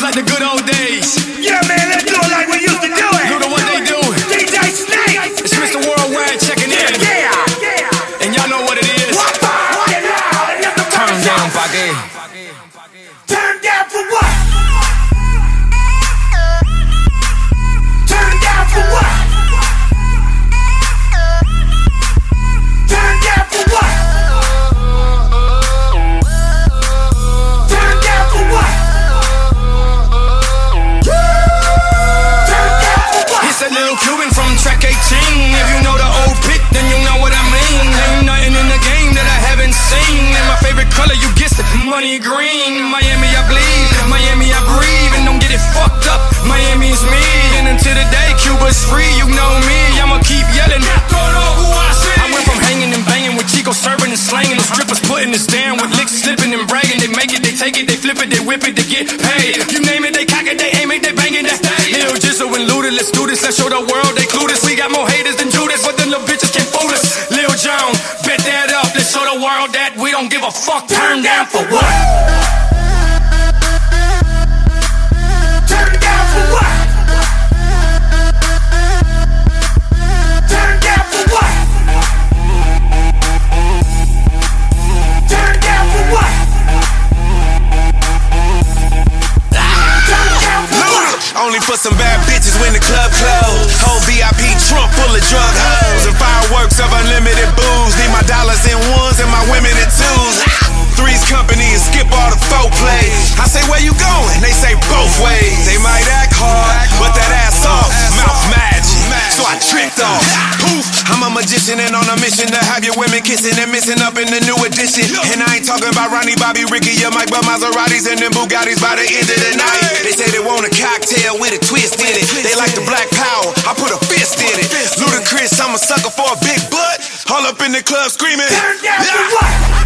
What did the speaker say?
was like the good old days. Yeah, man, let's do it like we used to do it. Do the what they do. DJ Snake. It's Mr. Worldwide checking in. Yeah, yeah. And y'all know what it is. Turn down, Paque. Turn down for what? Miami's me. And until the day Cuba's free, you know me. I'ma keep yelling. I went from hanging and banging with Chico serving and slanging. The strippers putting us down with licks slipping and bragging. They make it, they take it, they flip it, they whip it, they get paid. You name it, they cock it, they aim it, they bang it, they stay. Lil Jizzle and Luda, let's do this. Let's show the world they clueless. We got more haters than Judas, but the little bitches can't fool us. Lil Jon, bet that up. Let's show the world that we don't give a fuck. Turn down for what? For some bad bitches when the club closed. Whole VIP trunk full of drug hoes and fireworks of unlimited booze. Need my dollars in ones and my women in twos. Three's company and skip all the folk play. I say, where you going? They say both ways. They might act hard, but that ass off, mouth magic. So I tricked off. Magician and on a mission to have your women kissing and missing up in the new edition. And I ain't talking about Ronnie, Bobby, Ricky, or Mike, but Maseratis and them Bugattis by the end of the night. They say they want a cocktail with a twist in it. They like the black power, I put a fist in it. Ludacris, I'm a sucker for a big butt. All up in the club screaming. Turn down for